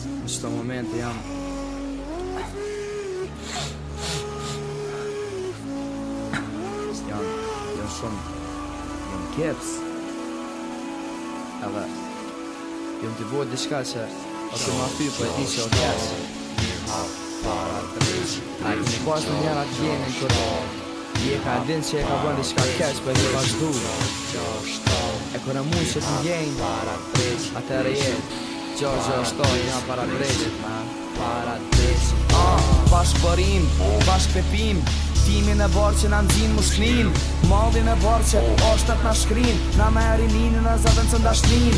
Në qëto momente jam Jam, jam shumë Jam kjeps Edhe Jam të bojt diçka që Ose ma fyrë për po e ti që o kjeps A i në pas në njëra të në kërë Je ka din që e ka bëndi shka kjeps për po e ti pas du E kërë të njënë Atër e jetë Gjorgjo është to një para drejtit Para drejtit ah, Bashk përim, bashk pepim Timin e borë që në ndzin më Maldin e borqe, oshtet na shkrin Na me erininin e zaten cën dashnin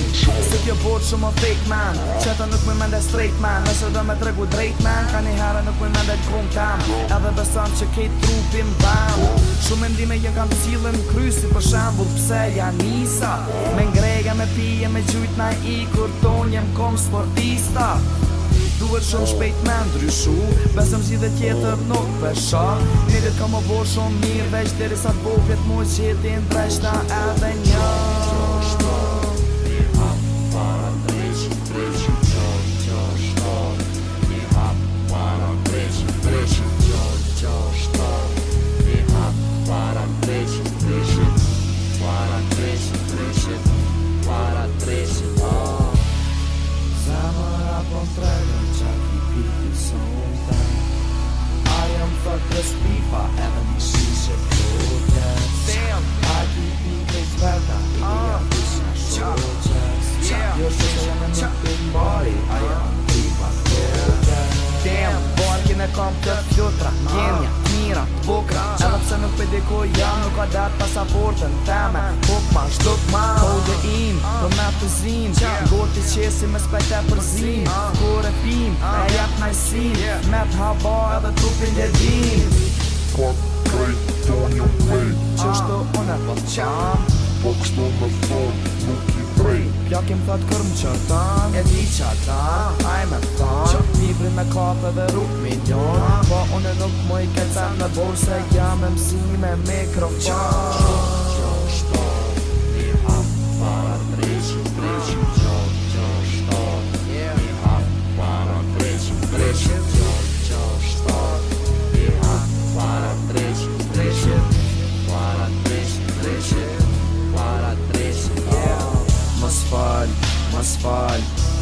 Se tjo bot shumë o fake man Qeta nuk me mende straight man Nëse dhe me tregu drejt man Ka një herë nuk me mende gëmë kam Edhe besan që kejt trupin bam Shumë mendime jën kam cilën krysi Për shambull pse janë nisa Me ngrega, me pije, me gjujt na i Kur ton jem kom sportista Duhet shumë shpejt me ndryshu Besëm zi dhe tjetër nuk pesha Një dit ka më borë shumë mirë veç Dere sa të bovjet mu që jetin dreshta edhe një this beef I have any shoes at all Damn I do think it's better Yeah, this is sure just Yeah, you're such a young and big body I am beef, I feel that Damn, born in a comp, mira, diko jam Nuk ka datë pasaportën teme Pop ma, shtuk ma Kode im, për me të zin Gorti qesi me spete për zin ah. Kore pim, e ah. jep na i sin Me të haba edhe trupin dhe din Pop, kaj, tonjo, Qështë të unë e po të qam Pop, kështu me fa po Ja kem thot kërm qërtan E di qëta, Aj me pëta Qa pibri me kafe dhe rup me njën Po une nuk më i këtëm në borse jam e mësi me mikrofon Qa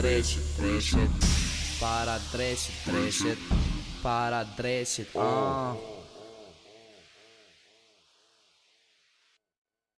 dreshit, dreshit, para dreshit, dreshit, para dreshit, ah. Oh.